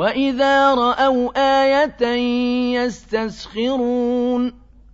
وَإِذَا رَأَوْا آيَةً يَسْتَسْخِرُونَ